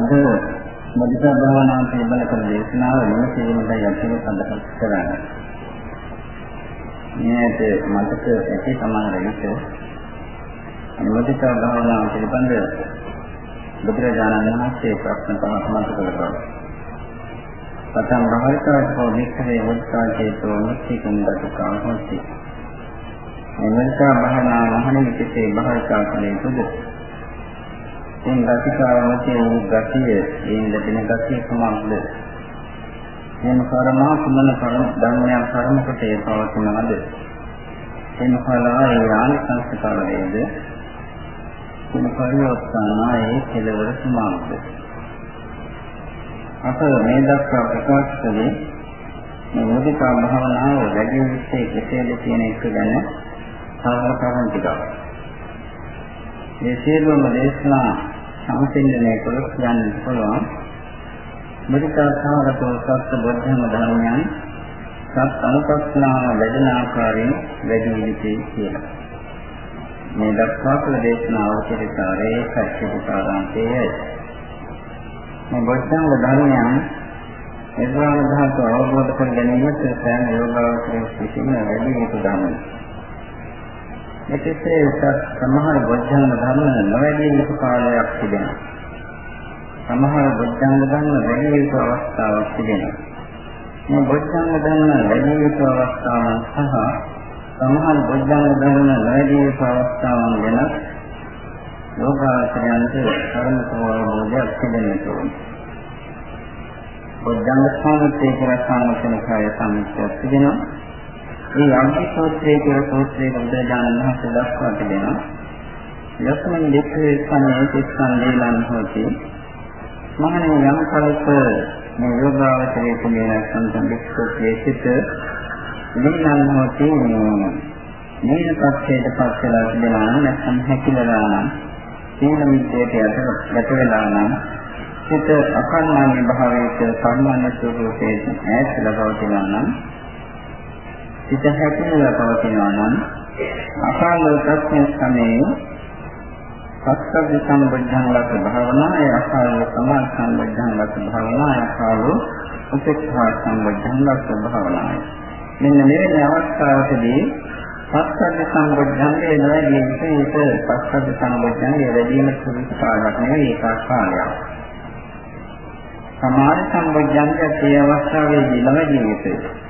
අද මදිකා භාවනාව පිළිබඳ කර දේශනාව විමසීමටයි අපි සඳහන් කරන්නේ. මේක මතක ඇති සමාන විට මදිකා භාවනාව පිළිබඳ බුදුරජාණන් වහන්සේ ප්‍රශ්න පහක් මතක කළා. පතං භාවිතාවෝ වික්ඛවේ මුත්තා චේතෝ මුක්තිකං දතුකං හොති. මදිකා භාවනාව මහණ විකසේ භාවිතා කළ යුතුද? එන් ගතිකාවමතේ වූ ගතිය එයින් ලැබෙන ගතිය කුමක්ද? එන් කර්මා කුමන කර්ම ධර්මයන් කර්ම කොටේ පවතිනවද? එන් කලාය යාන සංස්කාර වේද? කුම පරිවර්තනායේ කෙලවර කුමක්ද? අප මේ දක්වා ප්‍රකාශ කළේ මේ මුදිතා භාවනාව වැඩි විශ්ේ කෙසේද කියන එක ගැන සාකච්ඡා ටිකක්. මේ සියලුම දේශනා සම්පූර්ණණය කළොත් කියන්න පුළුවන් මුදිතාසාරතෝ සත්‍ය බුද්ධම ධර්මයන් සත් අනුපස්සනාව වැඩෙන ආකාරයෙන් වැඩි විදිහේ කියලා. මේ දක්වා කළ දේශනාව චරිතාරේ සත්‍යපුතාරාන්තයේ මේ බුද්ධම ධර්මයන් නිර්වාණ ධාතුව අවබෝධ කර ගැනීමට සෑම යෝගාවචරයේ විසින් වැඩි යුතු ධර්මයක්. මෙතෙසේ සමහර බොද්ධංග ධර්ම නොවැඩි යුතු කාලයක් තිබෙනවා. සමහර බොද්ධංග ධර්ම වැඩි යුතු අවස්ථාවක් තිබෙනවා. මේ බොද්ධංග ධර්ම වැඩි යුතු අවස්ථාවන් සහ සමහර බොද්ධංග ධර්ම නොවැඩි යුතු අවස්ථාවන් ගැන යෝගාචරයන්ට කර්ම ප්‍රවෝධයක් තිබෙන්නට ඕනේ. බොද්ධංග සාමත්‍ය කියලා සාමතන කාය සම්මිතයක් තිබෙනවා. මේ අන්ති සූත්‍රයේ කියන සූත්‍රයේ බුදුරජාණන් වහන්සේ දක්වා තිබෙනවා. යස්මන් දෙක්ඛේ සම්මේ සිස්සන් දීලන් හොති. මහණෙනි යම් කලක මේ යෝගාවචරයේ කියන සම්සම්පිතයේ සිට දීලන් හොති මේන පක්ෂයට පත් වෙලා තිබෙනවා නැත්නම් හැකිලලා නම් සීල මිත්‍යයට යට වෙලා නම් සිත අකර්ණාන්‍ය භාවයේ සම්මාන ස්වરૂපයේ ඈත් වෙලා පවතිනවා නම් සිත හැකිනලා පවතිනවා නම් අකාල ප්‍රශ්න සමයේ සත්‍ය සම්බුද්ධං ලක්ෂ භාවනාය අකාල සමාධි සම්බුද්ධං ලක්ෂ භාවනාය අකාල උපේක්ෂා සම්බුද්ධං ලක්ෂ භාවනාය මෙන්න මෙවැනි අවස්ථාවකදී පස්සද්ධ සම්බුද්ධංගේ නොවැදී විශේෂ පස්සද්ධ සම්බුද්ධංගේ වැඩිම සුදුසු කාලයක් නෙවෙයි ඒක කාලයක්. සමාධි සම්බුද්ධංගේ ඒ අවස්ථාවේදී නොවැදී විශේෂ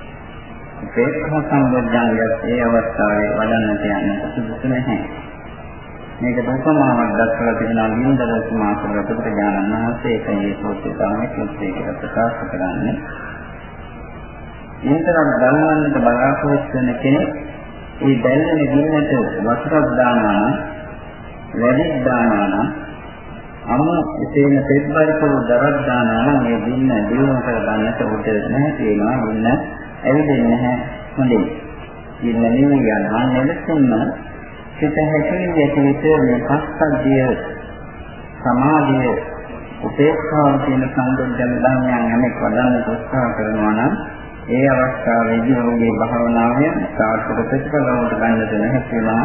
උපේක්ෂා සම්බොධ්‍යංගයත් ඒ අවස්ථාවේ වඩන්නට යන්න සුදුසු නැහැ. මේක දුකමාවක් දක්වලා තිබෙනා නින්දල සමාසල පුත්‍රඥානන් වහන්සේ ඒකේ සෝත්‍ය තමයි කිව්වේ ප්‍රකාශ කරන්නේ. ඊතරම් ධර්මවන්නට බලාපොරොත්තු වෙන කෙනෙක් ඒ දැල්ලේ ගින්නට වතුරක් දානවා නම් වැඩි දානවා නම් අමු එසේන පෙත්පරිපුර දරක් දානවා නම් මේ ගින්න දියුණු කර ගන්නට උට නැහැ කියනවා ගින්න ඇවිදින්නේ නැහැ හොඳයි. ඉන්න නෙවෙයි යනවා නෙලෙසින්ම සිත හැකෙන්නේ ඇති විට මේ පස්සද්ධිය සමාධිය උපේක්ෂාව කියන සම්බුද්ධ ධර්මයන් යමෙක් වඩන්න උත්සාහ කරනවා නම් ඒ අවස්ථාවේදී ඔහුගේ භාවනාවෙන් සාර්ථක ප්‍රතිඵලවලට ගන්නට නැහැ කියලා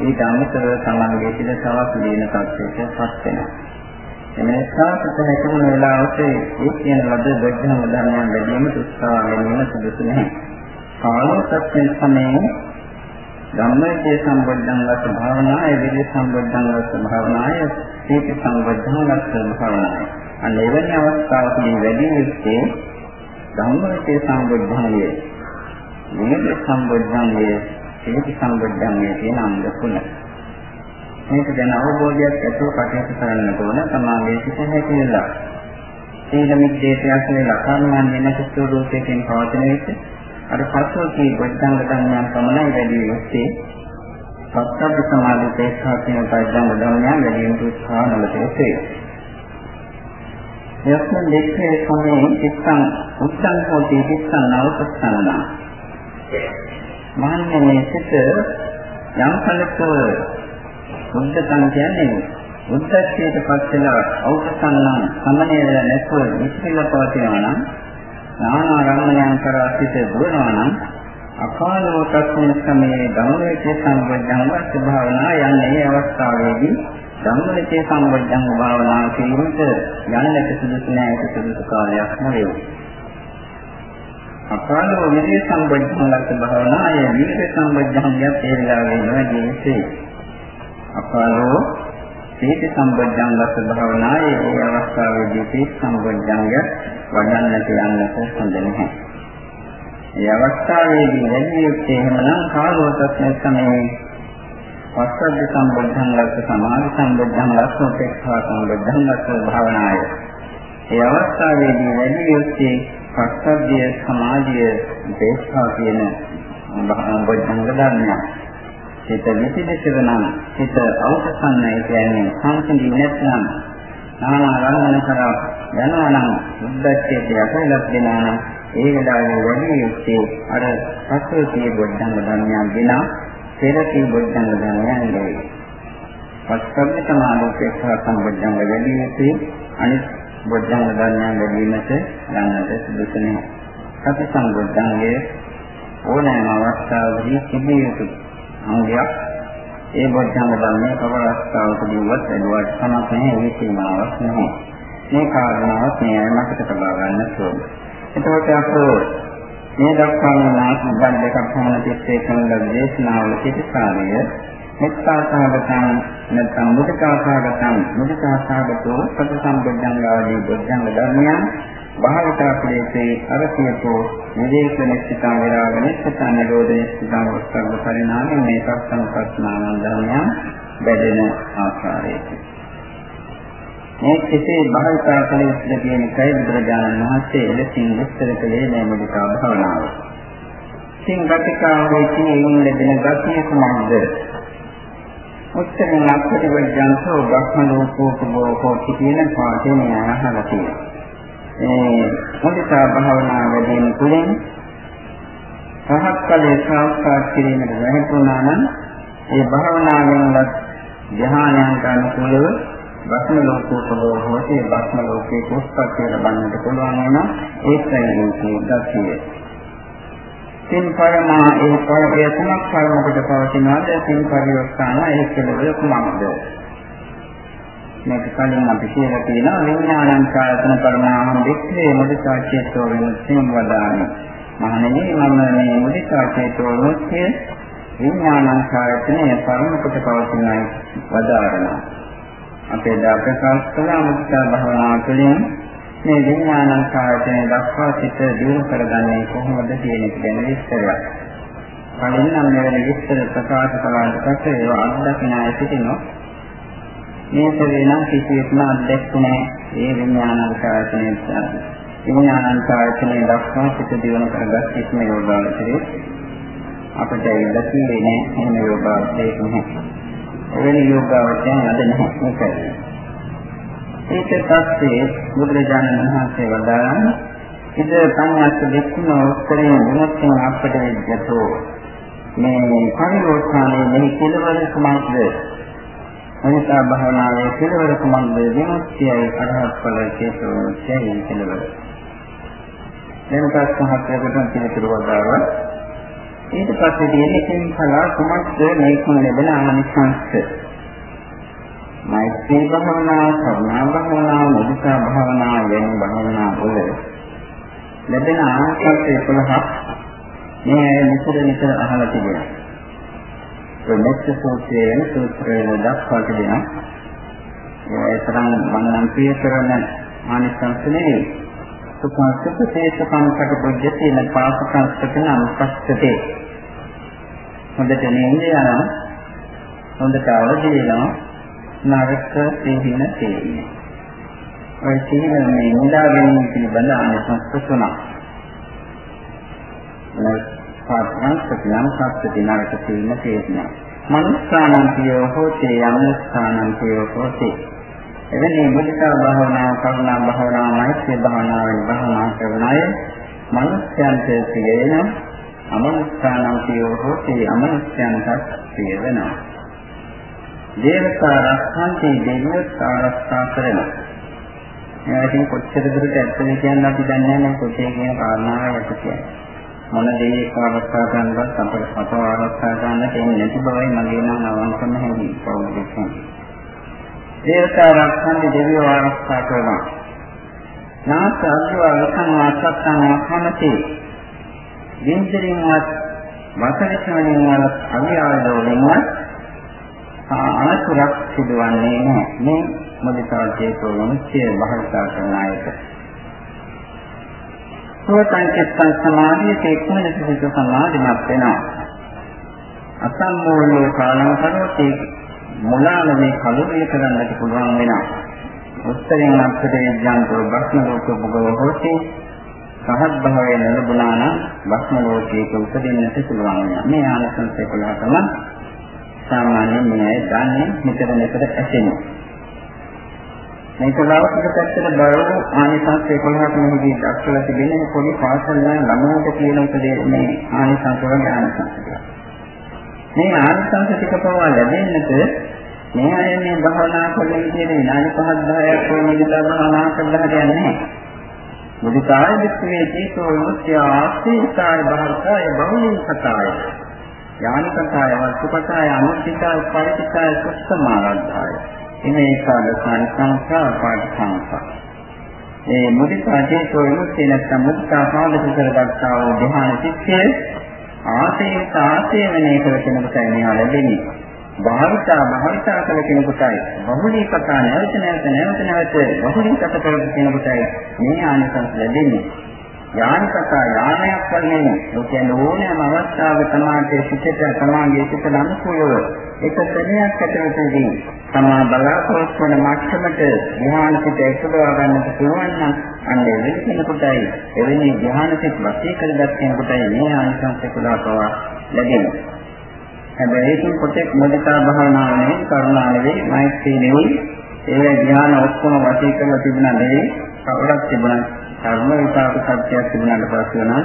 ඊට අමතරව සමාධියේ සිට තවත් දීන තත්ත්වයකට පත් වෙනවා. එනිසා සිත හැකෙන වෙලාවට ඒ කියන ලද ධර්ම ධර්මයන් වැඩිම උත්සාහ ගැනීම සුදුසු නැහැ. කාලෝ සත්‍ය සමයේ ධම්මයේ සම්බුද්ධං වස්ස භාවනාය විදි සම්බුද්ධං වස්ස භාවනාය සීති සම්බුද්ධං වස්ස භාවනාය. අන්න එවැනි අවස්ථාවකදී වැඩි යුත්තේ ධම්මයේ සම්බුද්ධංගය. විදි සම්බුද්ධංගය සීති සම්බුද්ධංගය කියන අංග තුනයි. මේක ගැන අවබෝධයක් ඇතුව කටයුතු කරන්න ඕන සමාගයේ සිට හැකියලා. සීල මිද්දේශයක් වෙලා කර්මයන් වෙනස් ස්වරූපයකින් පවතින විට අර පස්වකී වෛද්‍යංග ධර්මයන් පමණයි වැඩි යුත්තේ. සත්‍යබ්බ සමාධි තේක්ෂා කියන වෛද්‍යංග ධර්මයන් වැඩි යුතු ස්ථානවලදී යස්මින් දෙක්ඛේ සමේ චිත්තං උත්තං හෝති චිත්තං නවපස්සනා මහන්නේ සිත යම් කලක බුද්ධකම් කියන්නේ බුද්ධත්වයට පත් වෙලා අවසන්නම් සමනය වෙලා නැතුව විශ්ිල පවතිනවා නම් නානා රමණයන් කරා සිට දුවනවා නම් අකාලෝ තස්මින් සමයේ ධම්මයේ සම්බුද්ධං වස්ස භාවනා යන්නේ අවස්ථාවේදී ධම්මවිචේ සම්බොධ්‍යංග භාවනාව කිරීමට යන්නට සුදුසු නැහැ ඒක සුදුසු කාලයක් නෙවෙයි. අපාලෝ විදේ සම්බොධ්‍යංගලත් භාවනාය විදේ සම්බොධ්‍යංගය තේරලා වෙනවා ජීවිතේ. අපාලෝ සීති සම්බොධ්‍යංගලත් භාවනාය ඒ අවස්ථාවේදී සීති සම්බොධ්‍යංගය වඩන්නට යන්නට හොඳ නැහැ. ඒ අවස්ථාවේදී වැඩි යුත්තේ එහෙමනම් කාලෝසත් සමයේ පස්සද්ධ සම්බුද්ධං ලක්ෂ සමාධි සම්බුද්ධං ලක්ෂ උපේක්ෂා සම්බුද්ධං ලක්ෂ භාවනාය. ඒ අවස්ථාවේදී වැඩි යුත්තේ පස්සද්ධිය සමාධිය උපේක්ෂා කියන බොද්ධංග ධර්මයන්. හිත විසිදෙසව නම් හිත අවසන්නයි කියන්නේ සංසිඳි නැත්නම් නානා රංගන කරා යනවා නම් බුද්ධත්වයට යටලක් දෙනවා නම් ඒ වෙලාවේ වැඩි යුත්තේ අර පස්වතියේ බොද්ධංග ධර්මයන් විනා පෙරති බොද්ධංග ධර්මයන් නෙවෙයි. පස්වත්ති සමාධිපේක්ෂා සම්බොද්ධංග වැඩි යුත්තේ අනිත් බොද්ධංග ධර්මයන් වැඩිවීමට ගන්නට සුදුසු නැහැ. සති සම්බොද්ධංගයේ ඕනෑම අවස්ථාවකදී තිබිය යුතු අංගයක් ඒ බොද්ධංග ධර්මයේ කවර අවස්ථාවකදීවත් වැඩුවට සමත් නැහැ ඒ සීමාවක් නැහැ. මේ කාරණාවත් මේ මතක තබා ගන්න ඕනේ. එතකොට අපෝ මේ දක්වාම නාම බන් දෙකක් පමණ තිස්සේ කරන දේශනාවල පිටකාරය මෙත්තාසහගතං නැත්නම් මුදිතාසහගතං මුදිතාසහගතෝ සතිසම්බුද්ධංගාදී බුද්ධංග ධර්මයන් භාවිතා ක්ලේශේ අරසියතෝ විදේශ නිශ්චිතං විරාග නිශ්චිතං නිරෝධ නිශ්චිතං වස්තංග පරිණාමයෙන් මේ සත්සංපස්නාන ධර්මයන් බැදෙන ආකාරයයි මේ කෙසේ භාවිතා කළ යුතුද කියන එකයි බුදුරජාණන් වහන්සේ එලෙසින් විස්තර කළේ මේ මුදිතා භාවනාව. සිං ගතිකාවේ තියෙන ලැබෙන ගතිය කුමක්ද? උත්තරණ අපටිවජ්ජන්තෝ බ්‍රහ්ම ලෝකෝ කෝටි කියන පාඩේ මේ අහලා තියෙනවා. ඒ මුදිතා භාවනාව වැඩිම තුලින් රහත් ඵලයේ සාක්ෂාත් කිරීමට වැටුණා නම් ඒ භාවනාවෙන් ධ්‍යානයන්ට අනුකූලව භක්ම ලෝකෝපදෝ හොතේ භක්ම ලෝකේ කුස්පත්ය ලබන්නට පුළුවන් වෙන ඒකයි මේකේ දක්ෂිය. තින් පරමා ඒ පරමය තුනක් පරමකට පවතිනවාද තින් පරිවර්තන ඒ කෙලවර කුමක්ද? මේක කලින් අපි කියලා තියෙනවා විඥානං කායතන පරමාහං දෙක්ඛේ මුදිතා චේතෝ විමුක්තිං වදාමි. මහණෙනි මම මේ මුදිතා චේතෝ විමුක්තිය විඥානං කායතනේ පරමකට පවතිනයි වදාරනවා. අපේ දා ප්‍රකාශ කළා මුත්‍තා භාවනාව තුළින් මේ විඥානං කායයෙන් දක්වා සිට දියුණු කරගන්නේ කොහොමද කියන එක ගැන විස්තරයක්. කලින් නම් මෙවැනි විස්තර ප්‍රකාශ කළාට පස්සේ ඒවා අත්දකිනාය සිටිනෝ මේ සේනම් කිසියෙත්ම අත්දැක්ුනේ ඒ විඥානං කායයෙන් විඥානං කායයෙන් දක්වා සිට දියුණු කරගත් ඉස්ම යෝගාවචරේ අපිට ඒ දැකීමේ නෑ. එහෙම යෝගාවචරේ නැහැ. එවැනි යෝගාවචයන් අද නැහැ. මේකයි. ඊට පස්සේ බුදුරජාණන් වහන්සේ වදාළා ඉද පඤ්ඤාත් දෙක්ඛන උත්තරේ මොනක්ද අපට විද්‍යතෝ මේ පරිවර්තනයේ මේ කෙලවර කුමක්ද? අනිතා භාවනාවේ කෙලවර කුමක්ද විමුක්තියයි අරහත් ඵල චේතෝචයයි කෙලවර දැන් පස්වහත් පිළිතුරු වදාරවා ඊට පස්සේ තියෙන එකෙන් කලා කුමක්ද මේකම ලැබෙන ආනිසංස. මෛත්‍රී භාවනා, කරුණා භාවනා, මුදිතා භාවනා වෙන භාවනා වල ලැබෙන ආනිසංස 11ක් මේ නිතර නිතර අහලා තිබෙනවා. ඒ මෙච්ච සූත්‍රයේ සූත්‍රයේ දක්වා තිබෙනවා. ඒ තරම් මනනම් ප්‍රිය කරන ආනිසංස නෙවෙයි. සුඛං සුඛේසකං කටපොජ්ජති නපාසකං සකන අනුපස්සතේ හොඳට නෙන්නේ යනවා හොඳට අවදි වෙනවා නරක සිහින තේින්නේ ඔය සිහින මේ නිදා ගැනීම පිළිබඳ අනුසස් තුනක් පාඨයන් සතියන් සත්‍ය නරක සිහින තේිනවා මනුස්සානන්තියෝ හෝතේ යමනුස්සානන්තියෝ හෝතේ එවැනි මුදිතා භාවනාව, කරුණා භාවනාව, මෛත්‍රී භාවනාවෙන් භාවනා කරන අය මනුෂ්‍යයන්ට සියේන අමනුෂ්‍යානම් කියෝ හොති අමනුෂ්‍යයන්ට සිය වෙනවා. දේවතා රක්ඛන්ති දෙවියෝ ආරක්ෂා කරනවා. එයාටින් කොච්චර දුරට ඇත්තද කියන්න අපි දන්නේ නැහැ කොටේ කියන කාරණාව යටතේ. මොන දේ ආරක්ෂා කරනවත් අපට අත ආරක්ෂා ගන්න දෙන්නේ නැති බවයි මගේ නම් අවංකම හැඟීම පෞද්ගලිකව. දේවතා රක්ෂන්දි දෙවියෝ ආරක්ෂා කරනවා. නාස අද්වා ලකනවා සත්තනවා කමති. වින්දරින්වත් වසවිචවලින්වත් අවියාවදවලින්වත් අනතුරක් සිදුවන්නේ නැහැ. මේ මුදිතා චේතෝ විමුක්තිය බහල්තා කරන අයට. සෝතංකිත්තං සමාධිය තේක්මන සිත සමාධිමත් වෙනවා. අසම්මෝලෝ කාලං කරෝති මුලාන මේ කලුරිය කරන්නට පුළුවන් වෙනවා. උත්තරින් අපට විඥාන්තෝ භක්ම ලෝක භගව හොති සහත් භවයේ ලැබුණා නම් භක්ම ලෝකයක උපදින්නට පුළුවන් වෙනවා. මේ ආනසංසය කළා තමයි සාමාන්‍යයෙන් මේ දන්නේ මෙතන මෙතන ඇසෙනවා. මේක ලෞකික පැත්තට බලව ආනිසංස 11ක් මෙහිදී දක්වලා තිබෙන පොඩි පාසල් වල ළමයින්ට කියන උපදේ මේ ආනිසංස වගේ ආනිසංස. මේ ආනිසංස ටික පවා ලැබෙන්නට මේ අය මේ භවනා කරන විදිහේ විනාඩි 5ක් 10ක් වගේ විතර භවනා කරලා යන්නේ. මුදිතාය විස්මේ චේතෝ විමුක්තිය ආස්තිකාය භාරකාය බහුලී කතාය. ඥානිකතාය වස්තුකතාය අනුත්තිකාය පරිත්‍යාය සුත්තමාරද්ධාය. ඉමේ කාලසාන සංඛා පාඨංසා. ඒ මුදිතා චේතෝ විමුක්තිය නැත්නම් මුදිතා පාදක කරගත්තා වූ ධ්‍යාන සිත්ය ආසේත ආසේවනයේ කර කෙනෙකුට මේවා ලැබෙන්නේ. භාවිතා භාවිතා කළ කෙනෙකුටයි බහුලී කතා නැවත නැවත නැවත නැවත බහුලී කතා කරන කෙනෙකුටයි මේ ආනිසංස ලැබෙන්නේ. යානිකතා යානයක් වගේ ලෝකයේ ඕනෑම අවස්ථාවක සමාජයේ සිටට සමාජයේ සිට අනුකූලව එක සෙනෙයක් ඇතුළතදී සමා බලාපොරොත්තු වන මට්ටමට ධ්‍යාන සිට එකලවා ගන්නට පුළුවන් නම් අන්න එවැනි කෙනෙකුටයි එවැනි ධ්‍යාන සිත් වශී කරගත් කෙනෙකුටයි මේ ආනිසංස කුලා පවා ලැබෙන්නේ. හැබැයි ඒකෙන් කොටෙක් මොදිතා භාවනාව නෙවෙයි කරුණා නෙවෙයි මෛත්‍රී නෙවෙයි ඒ ධ්‍යාන ඔක්කොම වශී කරලා තිබුණා නෙවෙයි කවුරුත් තිබුණා කර්ම විපාක සත්‍යයක් තිබුණාට පස්සේ නම්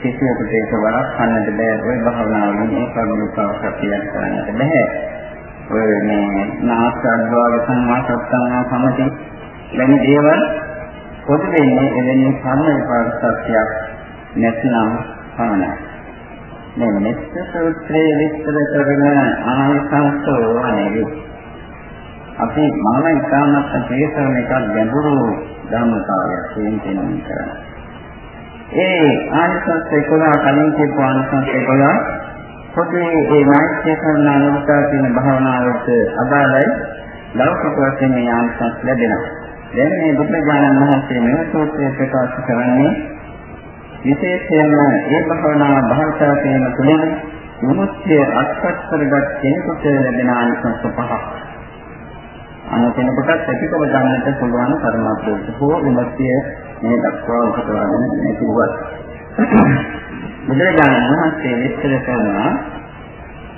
කිසිවෙකුට ඒක වරක් ගන්නට බෑ. ওই භාවනාවලින් මේ කර්ම විපාක සත්‍යයක් කරන්නට බෑ. ඔය මේ නාස්කද්වාව සම්මාසත්තං සමති ලැබි දේවල් පොදු වෙන්නේ එවැනි කර්ම විපාක සත්‍යයක් නැත්නම් පමණයි. මේ මෙත්ත සූත්‍රයේ විස්තර කරන ආනිසංසෝ අනේවි අපි මම ඉතාමත් තේසන එකක් ගැඹුරු ධර්මතාවයක් කියන තේරුම් කරගන්න. ඒ ආනිසංස 11 කලින් කියපු ආනිසංස 11 පොතේ ඒ මාත්‍ය කරන අනුගතා කියන භාවනාවට අදාළයි ලෞකික වශයෙන් මේ ආනිසංස ලැබෙනවා. දැන් මේ බුදුරජාණන් වහන්සේ මේ සූත්‍රය ප්‍රකාශ කරන්නේ විශේෂයෙන්ම ඒ භාවනාව භාවිතා කිරීම තුළින් විමුක්තිය අත්පත් කරගත් කෙනෙකුට ලැබෙන ආනිසංස පහක්. අනතෙනකොටත් ඇතිකව ගන්නට පුළුවන් පරමාර්ථය හෝ විමුක්තිය මේ දක්වා උපදවගෙන නැතිවත් බුදුරජාණන් වහන්සේ විස්තර කරනවා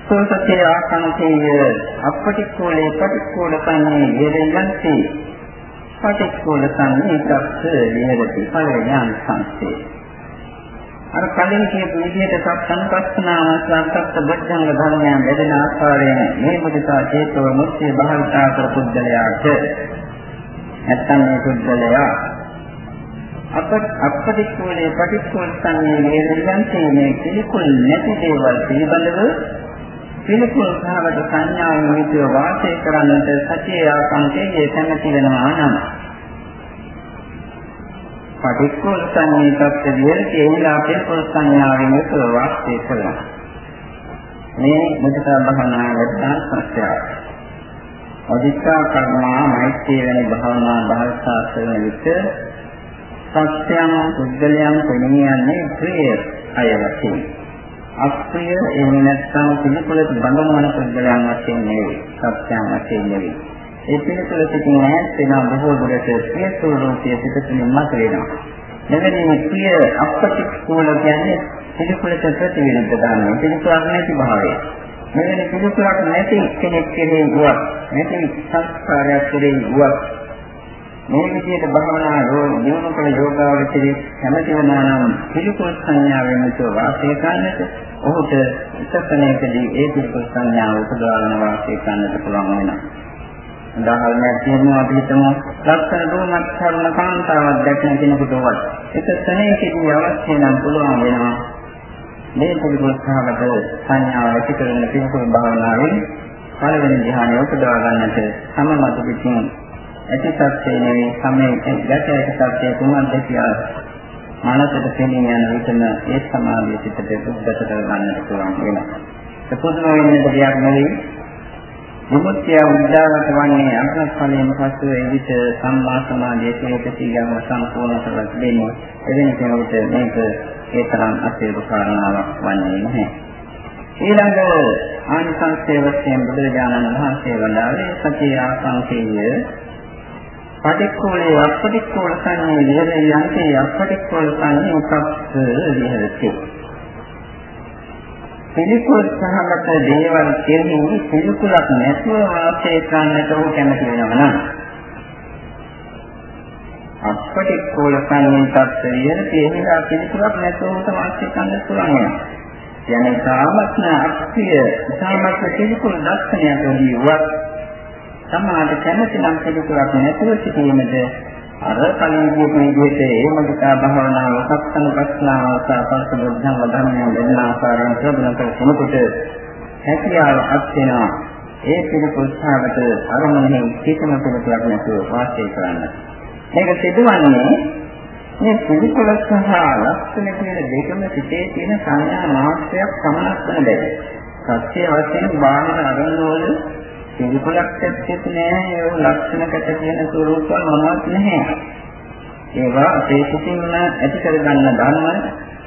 සෝසතේ ආකාන්තයේ අපටික්කෝලේ පටික්කෝල කන්නේ යෙදෙන්නන්ති පටික්කෝල කන්නේ එකක්ස විහෙරති පළවෙනි සංස්සේ. අර කලින් කියපු විදිහට සත්සංකප්පනාව සංකප්ප බොද්ධංග ධර්මයන් ලැබෙන ආකාරයෙන් මේ මුදිතා චේතෝ මුක්තිය භාවිතා කර පුද්ගලයාට. නැත්තම් මේ පුද්ගලයා අප අපටික්කෝලේ පටික්කෝල සංයේ නේදයන්සේ මේ පිළිකුල් නැති දේවල් පිළිබඳව පිළිකුල් සහගත සංඥාවෙන් යුතුව වාසය කරන්නට සතිය ආකාංකයේ කැමැති වෙනවා නම් පටික්කුල සංනීතත් විහෙරති එහිලා පිළිකුල් සංඥාවෙන් යුතුව වාසය කරනවා. මේ මුදිතා භවනා ලැබෙන සංස්කාරය. අධිකා කර්මා මෛත්‍රී වැනි භවනා භාවිතා කරන විට සත්‍යයන් පුද්ගලයන් පෙනීයන්නේ ප්‍රිය අය වශයෙන්. අප්‍රිය එහෙම නැත්නම් පිළිකුලට බඳවන පුද්ගලයන් වශයෙන් නෙවෙයි. සත්‍යයන් වශයෙන් නෙවෙයි. ඒ පිළිතුර සිටින ඈත් වෙන බොහෝ දුරට ප්‍රිය ස්වરૂපයේ සිටින මත වෙනවා. මෙවැනි ප්‍රිය අපටික්ෂෝල කියන්නේ පිළිකුලට ප්‍රතිවිරුද්ධ ධර්ම. පිළිකුලක් නැති භාවය. මෙවැනි පිළිකුලක් නැති කෙනෙක් කෙරෙහි වුවත්, නැති සංස්කාරයක් කෙරෙහි වුවත් මේ විදිහට භවනා රෝග දිනු කළ යෝගාවචරයේ කැමැති වුණා නම් පිළිකුල් සංඥාවෙන් යුතුව වාසය කරන්නට ඔහුට ඉස්සතනයකදී ඒ පිළිකුල් සංඥාව උපදවාගෙන වාසය කරන්නට පුළුවන් වෙනවා. උදාහරණයක් කියනවා අපි හිතමු ලක්ෂණ දුමක් කරුණ කාන්තාවක් දැක්න කෙනෙකුටවත් එක ස්ථනයකදී අවශ්‍ය නම් පුළුවන් වෙනවා මේ පිළිගොස් සහගත සංඥාව ඇති කරන පිළිකුල් භාවනාවෙන් පළවෙනි ධ්‍යානය උපදවා ගන්නට සමමත පිටින් ඇති සත්‍යය නෙවෙයි සමේ ගැටයට සත්‍යය කුමක්ද කියලා මනසට පෙනී යන විටම ඒ සමාධිය සිතට උද්ගත කර ගන්නට පුළුවන් වෙනවා. ඒ පොදුම වෙන්නේ දෙයක් නෙවෙයි විමුක්තිය උද්දාවට වන්නේ අග්‍රස් ඵලයෙන් පසු ඒ විට සම්මා සමාධිය සියපතියම සම්පූර්ණ කරලා දෙන්නේ. එදින කෙනෙකුට මේක ඒ තරම් අසේරු කාරණාවක් වන්නේ නැහැ. ඊළඟ ආනිසංසය වශයෙන් බුදුරජාණන් වහන්සේ වදාළේ සතිය ආසංකේය පටික්කෝලේ අපටික්කෝල සංඥේ විහෙර යන්තේ අපටික්කෝල සංඥේ උපස්ස විහෙරති පිළිකුල් සහගත දේවල් කෙරෙහි පිළිකුලක් නැතුව වාසය කරන්නට උ කැමති වෙනවා නම් අපටික්කෝල සංඥේ තත්ත්වය විහෙරති එහිලා පිළිකුලක් නැතුව වාසය කරන්න පුළුවන් වෙනවා. යන සාමත්න අක්ෂිය සාමත්න පිළිකුල් දර්ශනයක් වීවත් සමාජ කැමති නම් පිළිකුලක් නැතුව සිටීමද අර කලින් කියපු විදිහට ඒ මදිකා භාවනාව සත්සන ප්‍රශ්නාව සාපස්ස බුද්ධං වදන්නේ වෙන ආකාරයෙන් ප්‍රබලක කෙනෙකුට හැකියාව අත් වෙනවා ඒ පිළිකුල් සාගත අරමුණෙහි කිසිම පිළිකුලක් නැතුව වාසය කරන්න. මේක සිදුවන්නේ මේ පිළිකුල සහ ලක්ෂණ කියන දෙකම සිටේ තියෙන සංඥා මාත්‍රයක් සමානක් වෙන බැහැ. සත්‍ය වශයෙන් බාහිර අරමුණවල පිළිකුලක් ඇත්තෙත් නෑ ඒ ලක්ෂණකට කියන ස්වરૂපවල මොනවත් නැහැ. ඒවා අපේ සිතින්ම ඇති කරගන්න ධර්ම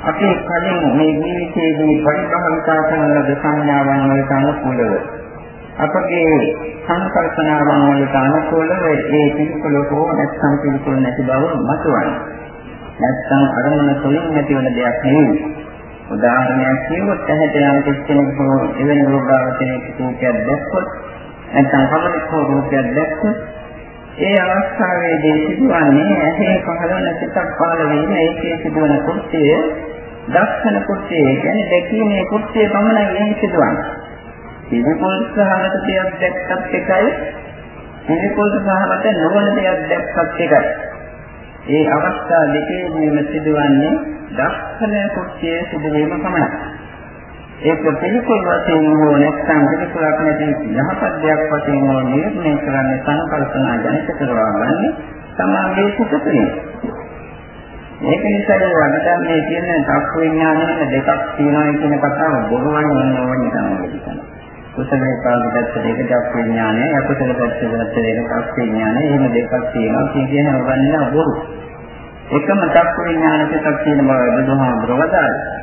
අපේ කලින් මේ ජීවිතයේදී පරිභාවිතා කරන ලද සංඥාවන් වලට අනුකූලව අපගේ සංකල්පනාවන් වලට අනුකූලව ඒ පිළිකුල හෝ නැත්නම් පිළිකුල නැති බව මතුවන්නේ. නැත්නම් අරමුණ තුලින් නැති වෙන දෙයක් නෙවෙයි. උදාහරණයක් කිව්වොත් ඇහැට යම් කෙනෙක් හෝ එවැනි රෝගාවචනයක රූපයක් දැක්කොත් නැත්නම් කවදෙක් හෝ රූපයක් දැක්කොත් ඒ අවස්ථාවේදී සිදුවන්නේ ඇහි පහළවන සිතක් පහළ වීම ඒකේ සිදුවන කුත්‍යය දක්ෂණ කුත්‍යය කියන්නේ දැකීමේ කුත්‍යය පමණයි එහි සිදුවන්නේ. පිළිපොල් සහගත දෙයක් දැක්කත් එකයි පිළිපොල් සහගත නොවන දෙයක් දැක්කත් එකයි. ඒ අවස්ථා දෙකේදීම සිදුවන්නේ දක්ෂණ කුච්චයේ සිදුවීම පමණයි. ඒක පිළිකුල් වශයෙන් හෝ නැත්නම් පිළිකුලක් නැති යහපත් දෙයක් වශයෙන් හෝ නිර්ණය කරන්නේ සංකල්පනා ජනිත කරවා ගන්න සමාගයේ සුතුනේ. මේක නිසා වඩා මේ කියන චක්ක විඥානයේ දෙකක් තියෙනවා කියන කතාව බොරුවන්නේ ඕනේ තමයි කියන්නේ. කුසලයේ පාදගත දෙක චක්ක විඥානය, අකුසල පැත්තට දෙක චක්ක විඥානය, එහෙම දෙකක් තියෙනවා කියන හොගන්න බොරු. එකම චක්ක විඥාන පිටක් තියෙන බව බුදුහාමුදුරුවෝ වදාළා.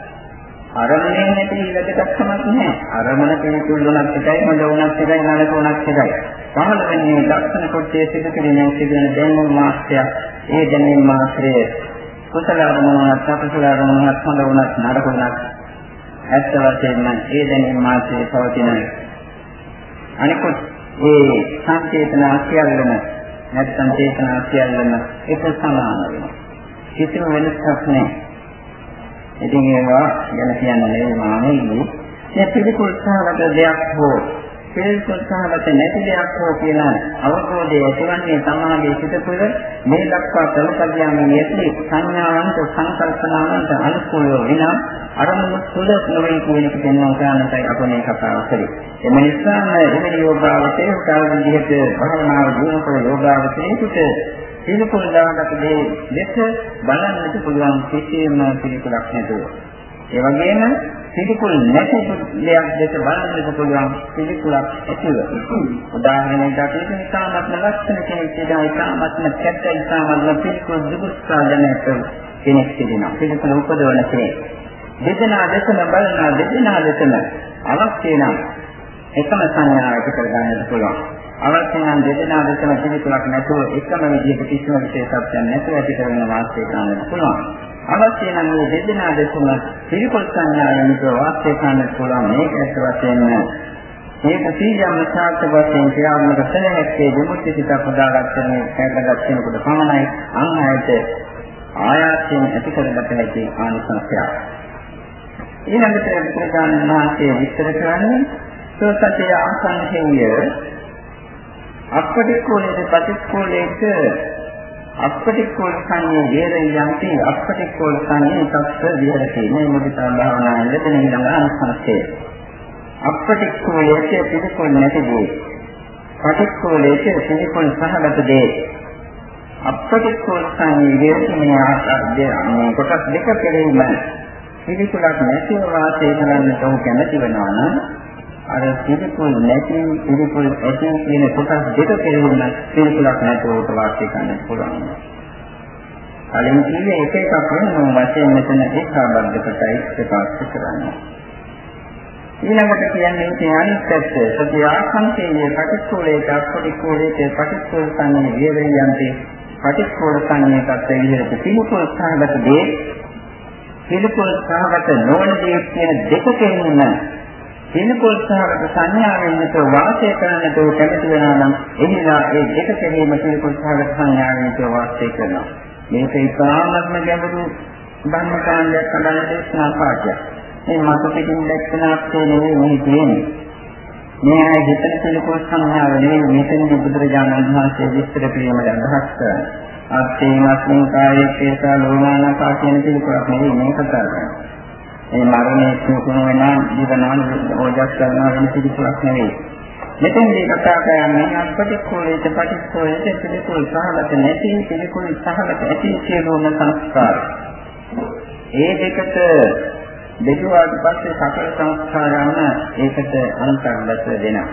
අරමුණේ නැති ඉලක්කක්මක් නැහැ. අරමුණ පිළිතුරු වුණත් එකයි, මොඳ වුණත් එකයි, නලක වුණත් එකයි. පහළ වෙන්නේ දක්ෂණ කොටයේ සිදු කිරීමෙන් සිදුවන දැනුම් මාත්‍රය. ඒ දැනුම් මාත්‍රය කුසල අරමුණක්, අකුසල අරමුණක්, හොඳ වුණත්, නරක වුණත් ඇත්ත වශයෙන්ම ඒ දැනුම් මාත්‍රයේ පවතින අනිකුත් ඒ සංකේතන සියල්ලම නැත්නම් චේතනා සියල්ලම එක සමාන වෙනවා. කිසිම වෙනසක් නැහැ. ඉතින් ඒවා ගැන කියන්න නෙවෙයි මානෙන්නේ. මේ පිළිකුල් සහගත දෙයක් හෝ පිළිකුල් සහගත නැති දෙයක් හෝ කියන අවබෝධය ඇතිවන්නේ සමාගයේ සිට තුළ මේ දක්වා ප්‍රමුඛඥාමී යෙති සංඥාවන්ත සංකල්පනාවන්ත අනුකූලව විනා අරමුණු තුළ නොවේ කියන එක පෙන්වන කාරණායි අප මේ කතාව කරේ. එම නිසාම එවැනි යෝගාවචරය උදාව විදිහට භවනාව දිනු කර යෝගාවචරයට පිළිකුල් දාගත දේ දෙක බලන්නට පුළුවන් කිසියම් පිළිකුලක් නැතුව. ඒ වගේම පිළිකුල් නැති දෙයක් දෙක බලන්නට පුළුවන් පිළිකුලක් ඇතිව. උදාහරණයක් දක්වන ඉතාමත්ම ලක්ෂණ කෙනෙක් කියනවා ඉතාමත්ම කැත ඉතාමත්ම පිළිකුල් දුරුස්ථාදනයට කෙනෙක් කියනවා. පිළිකුල උපදවන කෙනෙක්. දෙදෙනා දෙකම බලන දෙදෙනා දෙකම අවශ්‍ය නම් එකම සංඥාවක කරගන්නට පුළුවන්. අවශ්‍ය නම් දෙදෙනා දෙකම පිළිතුරක් නැතුව එකම විදිහට කිසිම විශේෂත්වයක් නැතුව ඇති කරන වාස්තය කරන්නට පුළුවන්. අවශ්‍ය නම් මේ දෙදෙනා දෙකම පිළිපොල් සංඥාවෙන්ව වාස්තය කරන්නට පුළුවන්. මේක ඇත්ත වශයෙන්ම මේක සීජම් සාර්ථක වශයෙන් ක්‍රියාත්මක කළ හැක්කේ විමුක්ති සිත පදාගත් මේ කැඩගත් කෙනෙකුට පමණයි අන්හයට ආයාසයෙන් ඇති කරගත හැකි ආනිසංසය. ඊළඟට ප්‍රධාන මාර්ගයේ විස්තර කරන්නේ සෝතතිය ආසන්නයේ අපටික්කෝලේද පටික්කෝලේක අපටික්කෝල සංයේ වේරේ යම්ති අපටික්කෝල සංයේ තත්ත්ව විහෙරති මේ මුදිතා භාවනාවේ දෙන ඊළඟ අනුසංස්කය අපටික්ඛෝලයේ පිළිකුල් නැති දේ. පටික්ඛෝලයේ පිළිකුල් සහගත දේ. අපටික්ඛෝල සංයෝගයේ මේ ආකාරයේ කොටස් දෙක කෙරෙහිම පිළිකුලක් නැතිව වාසය කරන්නට ඔහු කැමති වෙනවා නම් අර පිළිකුල් නැති පිළිකුල් ඇති කියන කොටස් දෙක කෙරෙහිම පිළිකුලක් නැතුව වාසය කරන්න පුළුවන්. කලින් කිව්වේ එක එකක් වෙන වශයෙන් මෙතන ඒකාබද්ධ කොටයි ප්‍රකාශ කරන්නේ. ඊළඟට කියන්නේ ඉතින් අනිත් පැත්ත සතිය ආකාංශයේ පටිච්චෝලේට අපටිච්චෝලේට පටිච්චෝල සංඥේ විවේයන්ති පටිච්චෝල සංඥේ තත්ත්වයේ විදිහට පිළිකුල් සහගත දේ පිළිකුල් සහගත නොවන දේ කියන දෙක කෙරෙන්න පිළිකුල් සහගත සංඥාවෙන් යුත වාසය කරන්නට කැමති වෙනවා නම් එහිලා ඒ දෙක කෙරෙහිම පිළිකුල් සහගත සංඥාවෙන් යුත වාසය කරනවා. මේක ඉතාමත්ම ගැඹුරු ධර්ම කාණ්ඩයක් අදාළ දේශනා පාඩයක් මේ මත පිටින් දැක්කනාත් නෙවෙයි මේ තියෙන්නේ මේ අය හිතන පිළිකුල් සංඥාව නෙවෙයි මෙතනදී බුදුරජාණන් වහන්සේ විස්තර කිරීමට අදහස් කරන්නේ අත්ථේමස්මින් කායේ කේසා ලෝමානකා කියන පිළිකුලක් නෙවෙයි මේ කතා කරන්නේ. මේ මරණය සුකුණ වෙනා ජීවනාන ඕජස් කරනවා වෙන පිළිකුලක් නෙවෙයි. මෙතෙන්දී කතා කරන්නේ අපටික්ඛෝලේත පටික්ඛෝලේත පිළිකුල් සහගත නැති පිළිකුල් සහගත ඇති සියලුම සංස්කාර. ඒ දෙකට දෙදුවාට පස්සේ සකල සංස්කාරයන් ඒකට අන්තර්ගත වෙනවා.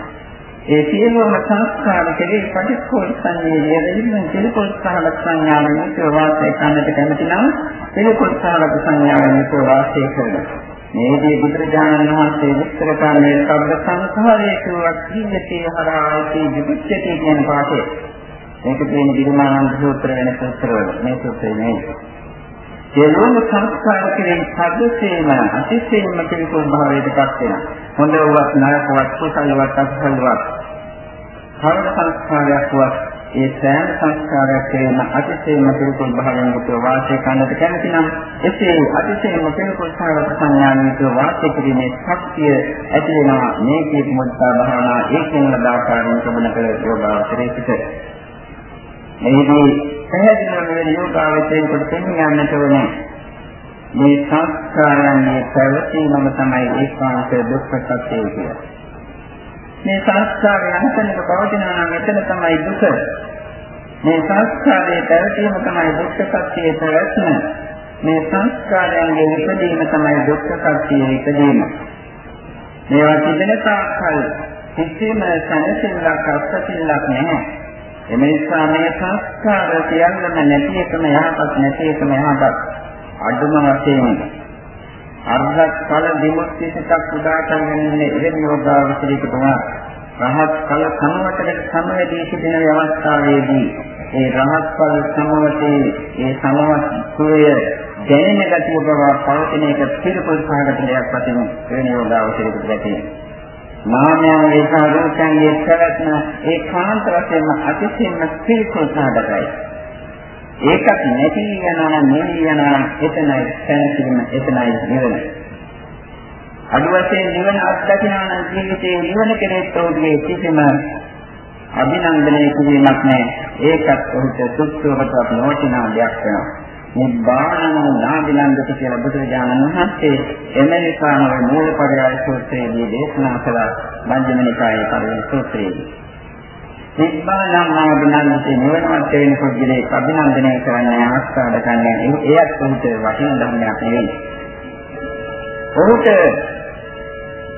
ඒ සියලුම සංස්කාර කෙරෙහි පටිච්චෝල සංවේදය දෙන්න පිළිකොල් සහගත සංඥාවෙන් යුතුව වාසය කරන්නට කැමති නම් පිළිකොල් සහගත සංඥාවෙන් යුතුව වාසය කරනවා. මේදී බුදුරජාණන් වහන්සේ විස්තර කරන්නේ සබ්බ සංඛාරයේ වක්ඛීයතේ හරායති විපුච්ඡති කියන පාඩේ. මේක තියෙන විදුමානන්ද සූත්‍ර වෙන සූත්‍රවල මේ සූත්‍රය නෙවෙයි. සියලුම සංස්කාර කෙරෙහි සද්දසේම අතිශයින්ම පිළිකුල් භාවයටපත් වෙනවා. හොඳ වුවත් නරකවත් කුසලවත් අකුසලවත්. කර්ම සංස්කාරයක් වත් ඒ සෑම සංස්කාරයක් කෙරෙහිම අතිශයින්ම පිළිකුල් භාවයෙන් යුතුව වාසය කරන්නට කැමති නම් එසේ අතිශයින්ම පිළිකුල් සහගත සංඥානික වාසය කිරීමේ ශක්තිය ඇති වෙනවා මේ කීප මුත්තා භාවනා ඒකෙන් ලදාකාරයෙන් ප්‍රබල කළ යෝගාවචරයේ සිට. එහිදී පැහැදිලිවම වෙන යෝගාවචරයෙන් කොට පෙන්වන්නට ඕනේ. මේ සංස්කාරයන්ගේ පැවතීමම තමයි ඒකාන්ත දුක්ඛ සත්‍යය කියන්නේ. මේ සංස්කාරය අන්තනික පවතිනවා නම් එතන තමයි දුක. මේ සංස්කාරයේ පැවතීම තමයි දුක්ඛ සත්‍යයේ පැවැත්ම. මේ සංස්කාරයන්ගේ ඉපදීම තමයි දුක්ඛ සත්‍යයේ ඉපදීම. මේවා තිබෙන තාක්කල් කිසිම සැනසෙල්ලක් අත්පතිල්ලක් නැහැ. එම නිසා මේ සංස්කාර සියල්ලම නැති එකම යහපත් නැති එකම යහපත් අඩුම වශයෙන් අර්ධක් ඵල විමුක්ති සිතක් උදා කරගෙන ඉන්නේ එවැනි යෝගාවචරික තුමා රහත් ඵල සමවතට සමවැදී සිටින අවස්ථාවේදී ඒ රහත් ඵල සමවතේ ඒ සමවත්කය දැනෙන ගතිය බව පවතින එක පිළිපොල් සහගත දෙයක් වශයෙන් එවැනි යෝගාවචරික දැකේ මායාවේ කාරෝචන්ගේ ප්‍රවත්න ඒකාන්ත වශයෙන්ම අතිශයින්ම පිළිකුල් සාධකයි. ඒකත් නැති යනවා නෙවි යනවා එතනයි දැනසීම එතනයි නිවන. අඩු වශයෙන් නිවන අත්දකිනවා නම් ජීවිතයේ නිවන කෙරෙහි තෝඩියේ කිසිම අභිනන්දනය කිරීමක් නැහැ. ඒකත් ඔහුට සුක්ෂවකට නොවටිනා දෙයක් වෙනවා. නිබ්බානං නාදිනන්දති කියලා බුදුරජාණන් වහන්සේ එම නිසාම මූලපරයය සූත්‍රයේදී දේශනා කළ මජ්ක්‍ධිම නිකායේ පළවෙනි සූත්‍රයේදී. නිබ්බානං නාදිනන්දති නිවනට වෙන කුජලේ අභිනන්දනය කරන්නේ ආස්වාද කරන්නේ එයත් උන්ට වටින ධර්මයක් නෙවෙයි. ඔහුට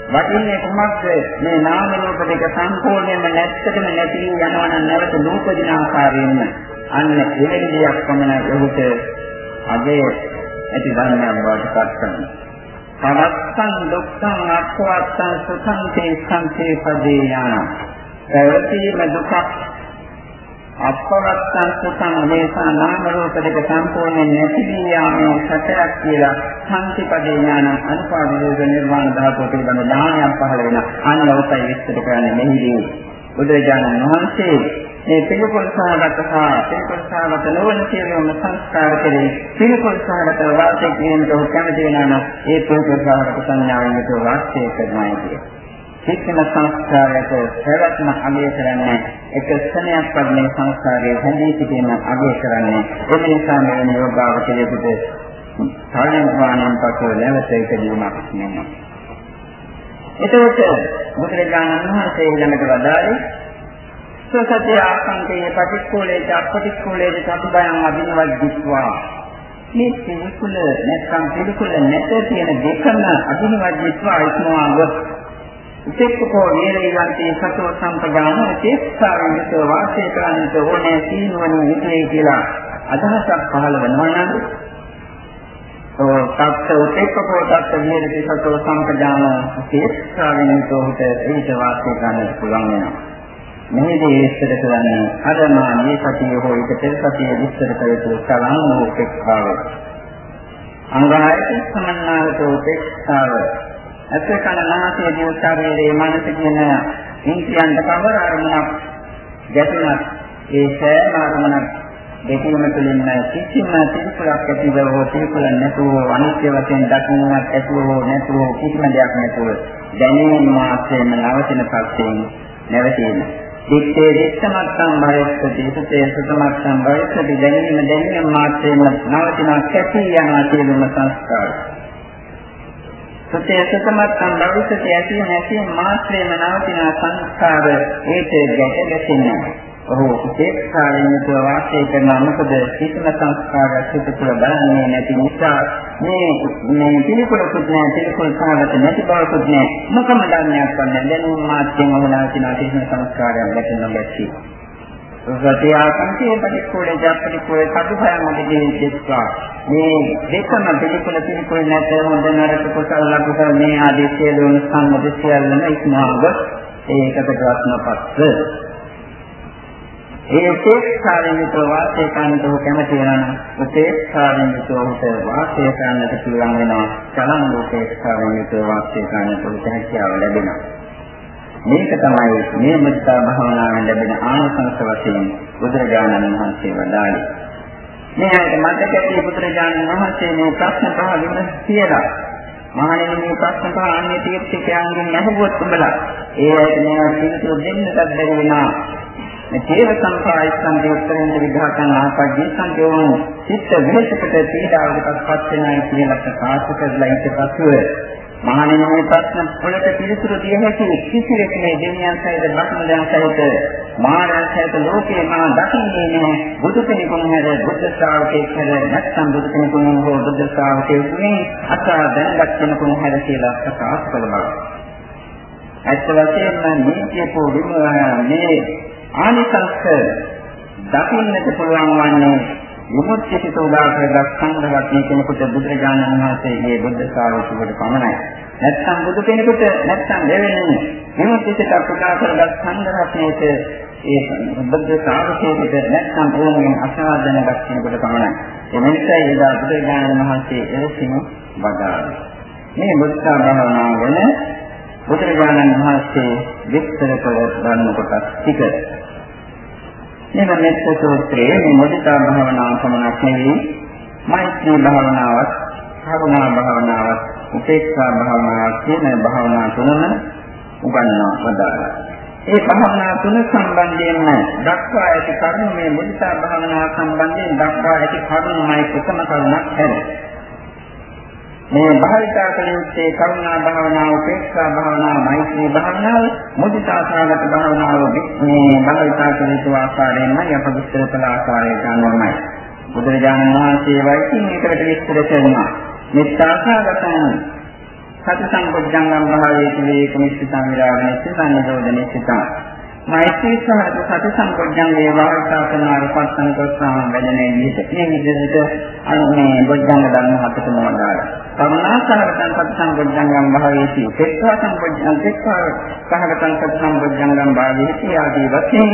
වටින්නේ කුමක්ද මේ නාම රූප දෙක සම්පූර්ණයෙන්ම නැත්තටම නැති යනවා නම් නැවත නූපදින ආකාරයෙන්ම අන්න එවැනි දෙයක් පමණ ඔහුට අගේ ඇති ධර්මයක් බවට පත් කරනවා. පවත්තං දුක්ඛං අක්ඛවත්තං සුඛං තේ සංකේ පදේ යාන. පැවතීම දුකක් අපවත්තං සුඛං මේසා නාම රූප දෙක සම්පූර්ණයෙන් නැති වී යාමේ සත්‍යයක් කියලා සංකේපදේ ඥාන අනුපාදිත නිර්වාණ ධාතුව පිළිබඳ ඥානයක් පහළ වෙන අන්න ඔතයි විස්තර කරන්නේ මෙහිදී බුදුරජාණන් වහන්සේ මේ පිළිකුල් සහගත සහ පිළිකුල් සහගත නොවන සියලුම සංස්කාර කෙරෙහි පිළිකුල් සහගත වාසය කිරීමට ඔහු කැමති වෙනා නම් ඒ පිළිකුල් සහගත සංඥාවෙන් යුතුව වාසය කරනවා කියන්නේ. සික්කන සංස්කාරයට පැවැත්ම අගය කරන්නේ එක ස්ථනයක්වත් මේ සංස්කාරයේ හැදී සිටීම අගය කරන්නේ. ඒ නිසා මෙවැනි යෝගාවචරයකට සාධන ප්‍රාණයන් පසු නැවත ඉදීමක් නෙමෙයි. එතකොට බුදුරජාණන් වහන්සේ ළඟට වදාළේ සත්‍ය ආකාන්තයේ පටික්කුලේ අපටික්කුලේ සතුබයන් අදිනවද්දිත්වා මේ පිළිකුල නැත්නම් පිළිකුල නැත කියන දෙකම අදිනවද්දිත්වා ඉක්මවා ගොස් උපේක්ෂකෝ නේරයන්තේ සතෝ සම්පදාන චේතසාරංගත වාසය කරන්නට ඕනේ සීනුවන විතරේ කියලා අදහසක් පහළ වෙනවා නම් ඔව් තත්ත උපේක්ෂකෝ තත්ත නේරති සතෝ සම්පදාන චේතසාරංගතෝ උට ඊට වාසය කරන්නට පුළුවන් වෙනවා. මෙහිදී විස්තර කරන්නේ අද මා මේ සතිය හෝ ඊට පෙර සතිය විස්තර කළ යුතු සලං වූ උපේක්ෂාව. අංගායක සමන්නාගත උපේක්ෂාව. අත්කන නාසය දිය ශරීරයේ මනස කියන ඉන්ද්‍රියන්ට කවර අරමුණක් ගැටුණත් ඒ සෑම අරමුණක් දෙකීම තුළින් කිසිම තිරකුලක් ඇතිව හෝ තිරකුල නැතුව අනිත්‍ය වශයෙන් දකින්නක් ඇතුව හෝ නැතුව කිසිම දෙයක් නැතුව දැනීම මාත්‍රයෙන් නවතින පස්සෙන් නැවතීම. දිත්තේ දිත්තමත්සම් භයස්සති සුතේ සුතමත්සම් භයස්සති දැනීම දැනීම මාත්‍රයෙන් නවතින කැටි යනවා කියන සංස්කාරය. සත්‍ය සතමත්නම් භවිෂති ඇති නැති මාත්‍රේම නවතින සංස්කාර ඒට ගැට ගැසෙන්නේ. ඔහු උපේක්ෂාවෙන්ත වාසය කරන මොකද කිසිම සංස්කාරයක් සිත තුළ බලන්නේ නැති නිසා මේ මේ පිළිකුලකුත් නැහැ පිළිකුල් සහගත නැති බවකුත් නැහැ මොකම ධර්මයක් වන්නේ දැනුම් මාත්‍රයෙන් ඔහු නවතින කිසිම සංස්කාරයක් ගැටෙන්න බැහැ. සත්‍ය ආකාශයේ පරිපූර්ණ ජාපරිපූර්ණ සතුටයන් මැදදී දෙස්වා මේ දෙකම පිළිකුල පිළිකුල නැත හොඳ නරක කුසල ලකුසල මේ ආදී සියලුම සම්මුති සියල්ලම ඉක්මවග ඒකට ප්‍රශ්නපත්ත ඒ උපේක්ෂාවෙන්ත වාසය කරන්නට කැමති වෙනවා උපේක්ෂාවෙන්ත උට වාසය කරන්නට පුළුවන් වෙනවා. චලන උපේක්ෂාවෙන්ත වාසය කරන්නට හැකියාව ලැබෙනවා. මේක තමයි මේ මුත්තා භාවනාවෙන් ලැබෙන ආනිසංස වශයෙන් බුදුරජාණන් වහන්සේ වදාළේ. මේ ඇයිද මතක ඇති බුදුරජාණන් වහන්සේ මේ ප්‍රශ්න පහ විමස කියලා. මහණෙනි මේ ප්‍රශ්න පහ අන්නේ තීර්ථකයන්ගෙන් අහුවොත් උඹලා ඒ ඇයිද මේවා පිළිතුරු දෙන්නටත් බැරි වෙනවා. මේ තේව සංඛායිස්සන් දෙවතරෙන් විඝාතන ආපජ්ජී සංයෝන චිත්ත විහෙසකට පීඩාවකට පත් වෙනයි කියලා ප්‍රකාශ කරලා ඊට පස්සේ මහණෙනි මේ ප්‍රශ්න වලට පිළිතුරු දිය හැකි කිසිවෙක් මේ දෙවියන් සහිත බ්‍රහ්මයන් සහිත මානවයන් සහිත ලෝකේ මා දකින්නේ නැහැ. බුදු කෙනෙකුන් හැර බුද්ධ ශ්‍රාවකෙක් හැර නැත්නම් බුදු කෙනෙකුන් හෝ බුද්ධ ශ්‍රාවකෙක් නේ අත්තා දැනගත් කෙනෙකුන් හැර කියලා ප්‍රකාශ කළ. බව. ඇත්ත වශයෙන්ම මේ කියපු මේ ආනිසංස දකින්නට පුළුවන් වන්නේ විමුක්තියට උදා කරගත් සංඝරත්නය කෙනෙකුට බුදුරජාණන් වහන්සේගේ බුද්ධ ශාසනයට පමණයි. නැත්නම් බුදු කෙනෙකුට නැත්නම් දෙවෙනි විමුක්තියට උදා කරගත් සංඝරත්නයට ඒ බුද්ධ ශාසනයට නැත්නම් ඕනෙන් අසාධනගත කෙනෙකුට පමණයි. එනිසා ඒදා බුදුරජාණන් වහන්සේ එලෙසින් වදාළා. මේ බුද්ධ භාවනාව ගැන බුදුරජාණන් වහන්සේ විස්තර කර ගන්න කොටස් ටික මෙන්න මෙත්ත සූත්‍රයේ මේ මොදිතා භාවනාව පමණක් නෙවෙයි මෛත්‍රී භාවනාවත් කරුණා භාවනාවත් උපේක්ෂා භාවනාවත් කියන භාවනා තුනම උගන්වනවා වදාළා. ඒ භාවනා තුන සම්බන්ධයෙන්ම දක්වා ඇති කරුණු මේ මුදිතා භාවනාව සම්බන්ධයෙන් දක්වා ඇති කරුණුමයි එකම කරුණක් හැරෙයි. මේ භාවිතා කළ යුත්තේ කරුණා භාවනාව, උපේක්ෂා භාවනාව, මෛත්‍රී භාවනාව, මුදිතා සාගත භාවනාව මේ භාවිතා කළ යුතු ආකාරයෙන්ම අප විස්තර කළ ආකාරයට අනුවමයි. බුදුරජාණන් වහන්සේ වයින් මේකට විස්තර කරනවා. මෙත්තාසාගතං සති සම්පොඥංගම් භාවයේ කුලේ කුමිච්ඡිතං විරාගණේ සංනිරෝධනේ සිතං මෛත්‍රී සහගත සති සම්පොඥංගේ වාර්තා කරන අරපත්තන ප්‍රස්තාව වැඩනේ විදිහට මේ විදිහට අනුනේ බොද්ධංග ධර්ම හතටම වදාළා. කරුණා සහගතං සති සම්පොඥංගම් භාවයේදී පෙක්ඛා සම්පොඥං පෙක්ඛා සහගතං සති සම්පොඥංගම් භාවයේදී ආදී වශයෙන්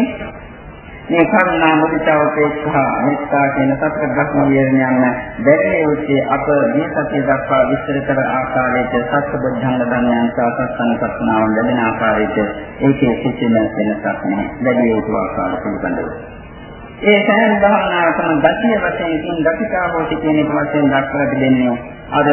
මේ කරුණා මුදිතා උපේක්ෂා මෙත්තා කියන සතර බ්‍රහ්ම විහරණයන් බැරේ උත්තේ අප මේ සතිය දක්වා විස්තර කර ආකාරයට සත්බුද්ධංග ධර්මයන් සාසස්සන සත්නාවන් ලැබෙන ආකාරයට ඒකේ කිසිම වෙනසක් නැහැ. වැඩි යුතු ආකාර පිළිබඳව. ඒ සෑම භාවනාවකම ගතිය වශයෙන් ගතිකා හෝති කියන එක වශයෙන් දක්වලා දෙන්නේ අර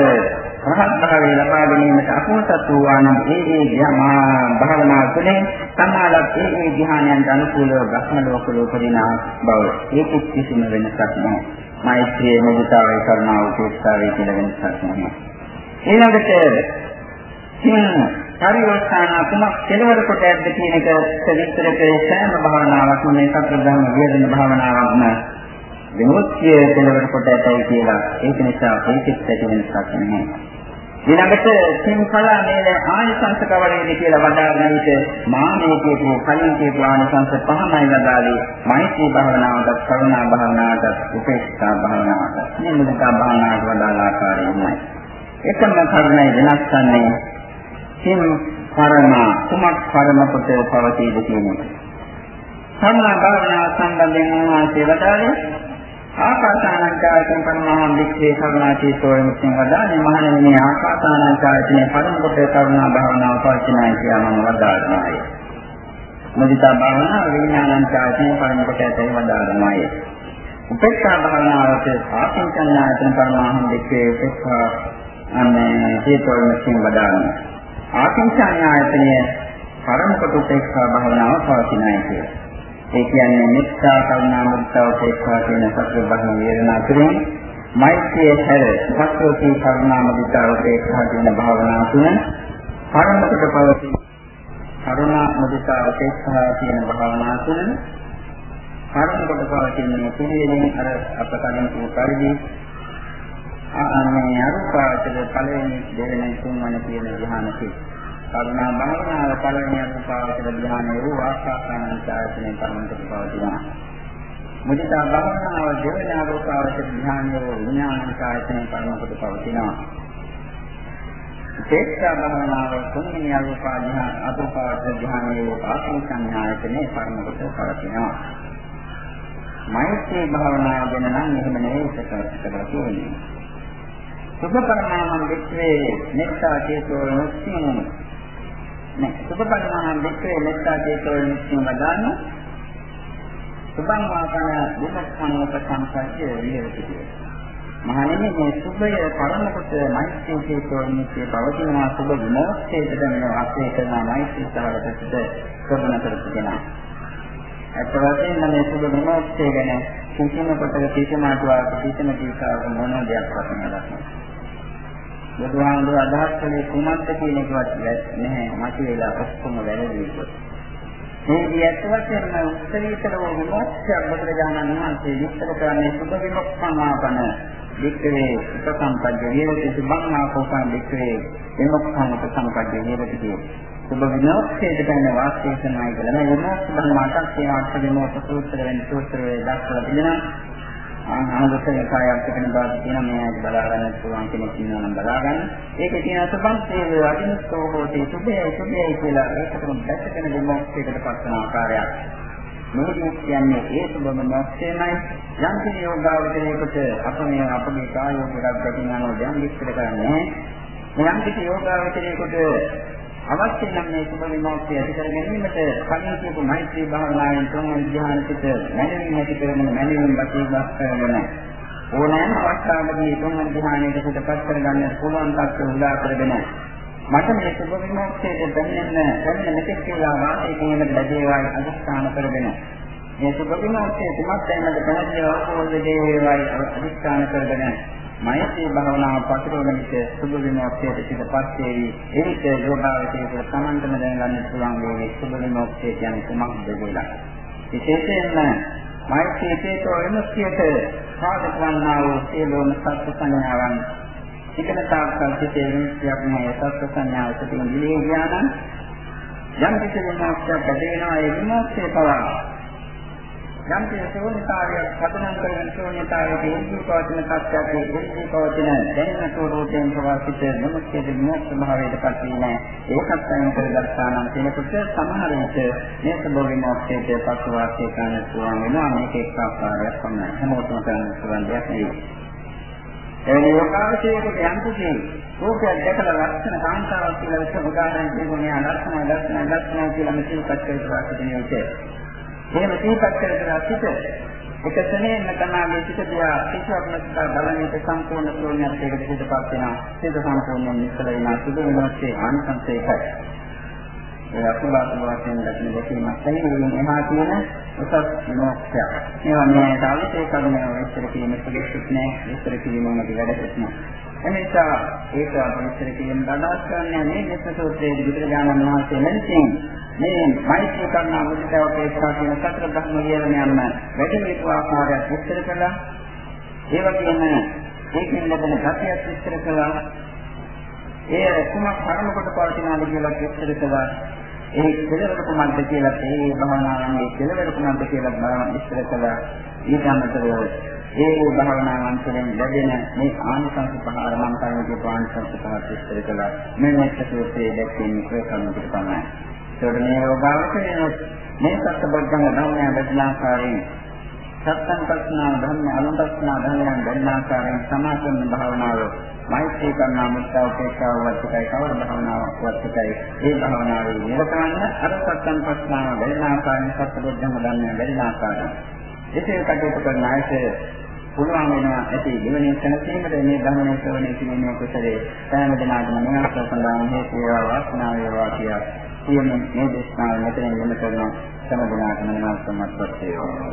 රහත් භාවය ලබා ගැනීමට අපෝසත් වූ ආනම් ඒ ඒ ධ්‍යාන භාවනා තුළින් සමාලක් ඒ ඒ ධ්‍යානයන්ට අනුකූලව භක්ම ලෝකවල උපදින බව ඒක කිසිම වෙනසක් නැහැ. මෛත්‍රිය මුදිතාවේ කරුණාව උපේක්ෂාවේ කියලා වෙනසක් නැහැ. ඊළඟට පරිවර්තන කුමක් කෙලවර කොට ඇද්ද කියන එක විස්තර කරේ සෑම භාවනාවක්ම මේ සතරධර්ම වේදන භාවනාවක්ම විමුක්තිය කෙලවර කොට ඇතයි කියලා. ඒක නිසා ඒකෙත් ඇති වෙනසක් නැහැ. ඊළඟට සිං කලා මේ ආනිසංස කවරේද කියලා වදාගෙන විට මානේ කියපු කලින් කියපු ආනිසංස පහමයි වදාළේ. මෛත්‍රී භාවනාවට කරුණා භාවනාවට උපේක්ෂා භාවනාවට මේ මුදිතා භාවනාවට වදාළ ආකාරයෙන්මයි එකම කරුණයි වෙනස් කරන්නේ සිං පරම කුමක් පරම කොට පවතීද කියන එක. සම්මා භාවනාව සම්බන්ධයෙන් ආසේ වදාළේ ආකාසානංචායතන පරමහා වික්‍රේ කරුණාචීතෝ මුක්තිය වදානේ මහණෙනි මේ ආකාසානංචායතනේ පරම කොට කරුණා භාවනාව පවතිනයි කියලා මම වදාළායි. මුදිතා භාවනාව විඥානංචායතනේ පරම කොට ඇතයි වදාළායි. උපේක්ෂා භාවනාවට ආකින්චන්නායතන පරමහා වික්‍රේ උපේක්ෂා අන්නේ චේතෝ මුක්තිය වදාළා. ආකින්චන්නායතනය පරම කොට උපේක්ෂා භාවනාව පවතිනයි කියලා. ඒ කියන්නේ මෙත්තා කරුණා මුදිතා උපේක්ෂා කියන සතර බහින වේදනා තුළින් මෛත්‍රිය හැර සත්‍යෝති කරුණා මුදිතා උපේක්ෂා කියන භාවනා තුන පරමකට පවතී කරුණා මුදිතා උපේක්ෂා කියන භාවනා තුන පරමකට පවතින පිළිවෙලින් අර අප කලින් කිව්ව පරිදි ආන්නේ අරුපාචල පළවෙනි දෙවෙනි තුන්වෙනි කියන ධ්‍යානකේ කරුණා භාවනාව පළවෙනි අනුපාවචර ධ්‍යානයේ වූ ආස්වාදානංචායතනෙ පරමතක පවතිනවා. මුදිතා භාවනාව දෙවෙනි අනුපාවචර ධ්‍යානයේ වූ විඥානංචායතනෙ පරමතක පවතිනවා. තේක්ෂා භාවනාව තුන්වෙනි අනුපාධ්‍යාන අනුපාවචර ධ්‍යානයේ වූ ආසංසඤ්ඤායතනෙ පරමතක පවතිනවා. මෛත්‍රී භාවනාව ගැන නම් එහෙම නෙවෙයි සකස් කරලා තියෙන්නේ. සුභ පරමාණම් වික්‍රේ මෙත්තා චේතෝ මුක්තිය නෑ සුභපරිමාණ වික්‍රේ මෙත්තා චේතෝ නිස්සිම වදාන සුභං වාකන විපස්සන උපසංසය විහෙරති. මහණෙනි මේ සුභය පරම කොට මෛත්‍රී චේතෝ නිස්සිය පවතිනවා. සුභ විමෝක්ෂයට දැනෙන වාසය කරන මෛත්‍රී සහගතට ප්‍රබණ කරගෙන. අත් වශයෙන්ම මේ සුභ විමෝක්ෂය ගැන කිසිම කොටක කිසිම අටුවාවක කිසිම දීකාවක මොන දෙයක් වශයෙන් දක්වන්නේ බුදුහාමුදුර අදහස් කළේ කුමක්ද කියන එකවත් නැහැ. මත වේලා ඔක්කොම වැරදි කොට. මේ දියත් වශයෙන්ම උත්තරීතර වූ විමුක්තිය බුදුරජාණන් වහන්සේ විස්තර කරන්නේ සුභ විමුක්ඛමාපන වික්‍රේ උපසම්පජ්ජ විරති සුභංනාකෝපන වික්‍රේ විමුක්ඛං උපසම්පජ්ජ විරති කියේ. සුභ විමුක්තියට දැන වාස්තේ කරනයි කියලා. මේ විමුක්ති ධර්මයන් කියන අර්ථ විමුක්ති සූත්‍ර වෙන සූත්‍රයේ දක්වලා තිබෙනවා. අනුගතන කායක් තිබෙන බව කියන මේ ඇයි බලා ගන්න පුළුවන් කෙනෙක් ඉන්නවා නම් බලා ගන්න. ඒකේ තියෙන සබන්සේ අදිනස්තෝ හෝටි සුභේ සුභේ කියලා ඒකටම දැක්කගෙන විමුක්තියකට පස්සන ආකාරයක්. මේ කියන්නේ ඒ සුභම මොක්ෂේමයි යම් කිසි යෝගාවචරයකට අප මේ අපගේ කායෝගයක් දැකින් යනවා දැන් විස්තර කරන්නේ. යම් කිසි යෝගාවචරයකට අවශ්‍ය නම් මේ සුභ විමුක්තිය ඇති කර ගැනීමට කලින් කියපු මෛත්‍රී භාවනාවෙන් තුන්වෙනි ධ්‍යාන පිට මැනවින් ඇති කරගෙන මැනවින් බසීබස් කරගෙන ඕනෑම අවස්ථාවකදී තුන්වෙනි ධ්‍යානයට පිටපත් කරගන්න පුළුවන් තත්ත්ව උදා කරගෙන මට මේ සුභ විමුක්තියට දැනෙන්න දැනෙන්න මෙතෙක් කියලා වාසය කියන ලැබේවායි අදිස්ථාන කරගෙන මේ සුභ විමුක්තිය තුමත් දැනට පැහැදිලිව අවබෝධ දේවයි අදිස්ථාන කරගෙන මෛත්‍රී භාවනාව පතුරවන විට සුභ විමුක්තියට සිටපත් වේවි. ඒක යෝගාවචරයේ සමන්තම දැනගන්න පුළුවන් වේවි. සුභ විමුක්තිය කියන්නේ කුමක්ද කියලා. විශේෂයෙන්ම මෛත්‍රී චේතෝ විමුක්තියට සාධක වන්නා වූ සියලුම සත්‍ය සංඥාවන් ඉගෙන තාක්කල් සිටේ විමුක්තියක් නැහැ. සත්‍ය සංඥාව සිටින දිලේ ඥානං යම් කිසි විමුක්තියක් ඇති වෙනවා ඒ විමුක්තිය පවා යම් ශූන්‍යතාවයක් පදනම් කරගෙන ශූන්‍යතාවයේ ඉන්ද්‍රිය පවතින සත්‍යයේ ඉන්ද්‍රිය පවතින දැනෙන ස්වરૂපයෙන් ප්‍රවාසිත නමුත්යේ මොක්ෂ භාවයට පත් වීම ඒකත් අයින් කරගත්තා නම් කෙනෙකුට සමහර විට මේ සබෝධි මොක්ෂයේ පසුවාසය කරන්න පුළුවන් වෙනවා. මේක එක් ආකාරයක් පමණයි හැමෝටම කරන්න පුළුවන් දෙයක් නෙවෙයි. එවැනි යෝගාවචයකට යම් කිසි රූපයක් දැකලා ලක්ෂණ කාන්තාවක් කියලා විස්තර උදාහරණ දෙන්නේ ලක්ෂණ ලක්ෂණ ලක්ෂණ කියලා මෙතන පත් කරලා තියෙනවා එහෙම සිහිපත් කර කර සිට එක සෙනෙන්න තමයි සිට දිහා කිසිවක් නැතිව බලන්නට සම්පූර්ණ ශූන්‍යත්වයකට සිටපත් වෙනවා. සිත සම්පූර්ණයෙන් නිස්සල වෙනවා. සුදු වෙනස්සේ ආනිසංසයකයි. ඒ අසුභාසු වශයෙන් දකින දැකීමක් නෙවෙයි එහා තියෙන උසස් විමුක්තිය. ඒවා මේ තාලිතේ කරුණේ විස්තර කිරීමේ සුදුසුත් නැහැ. විස්තර කිරීමම වැඩකුත් නැහැ. එනිසා ඒක විස්තර කිරීම අදහස් කරන්නේ මේ මෙත්ත සූත්‍රයේ බුදුරජාණන් වහන්සේ මෙලෙසින් මේ මෛත්‍රී කරුණා මුදිතාව ප්‍රේක්ෂා කියන සතර ධර්ම කියන යන වැඩි වේතු ආකාරයක් විස්තර කළා. ඒ වගේම ඒකෙන් ලැබෙන ගතියක් විස්තර කළා. ඒ කුමක් කර්ම කොට පවතිනවාද කියලා විස්තර කළා. ඒ කෙලවර කුමක්ද කියලා ඒ භවනාවන්ගේ කෙලවර කුමක්ද කියලා බලන්න විස්තර කළා. ඊට අමතරව ඒ භවනාවන් තුළින් ලැබෙන මේ ආනිසංස පහර මම කලින් ආනිසංස පහ විස්තර කළා. මේ මෙච්ච සූත්‍රයේ දැක්වෙන මේ කරුණු තමයි. ඒකට මේ යෝගාවචරය මේ සත්බොද්ධංග ධර්මය බෙදලාකාරයෙන් සත්තං පස්නා ධර්ම අනුපස්නා ධර්මයන් බෙදලාකාරයෙන් සමාසන්න භාවනාව මෛත්‍රී කරුණා මුත්තා උපේක්ෂාව වත්කයි කවර භාවනාවක් වත්කයි ඒ භාවනාවේ නිරතවන්න අර සත්‍යං ප්‍රශ්නාව වෙලනාකාරයෙන් සත්‍යබුද්ධම ධර්මය වෙලනාකාරයෙන් එසේ කටයුතු කරන අයට පුළුවන් වෙනවා ඇති ජීවනයේ සැනසීමට මේ ධර්මයේ ශ්‍රවණය කිරීමේ කුසලයේ සෑම දිනකටම මොනවාක් සඳහන් හේතු වේවා වාසනාව වේවා කියා සියමින් මේ දේශනාව මෙතනින් නිම කරන සෑම දිනකටම නිවන් සම්පත් වේවා.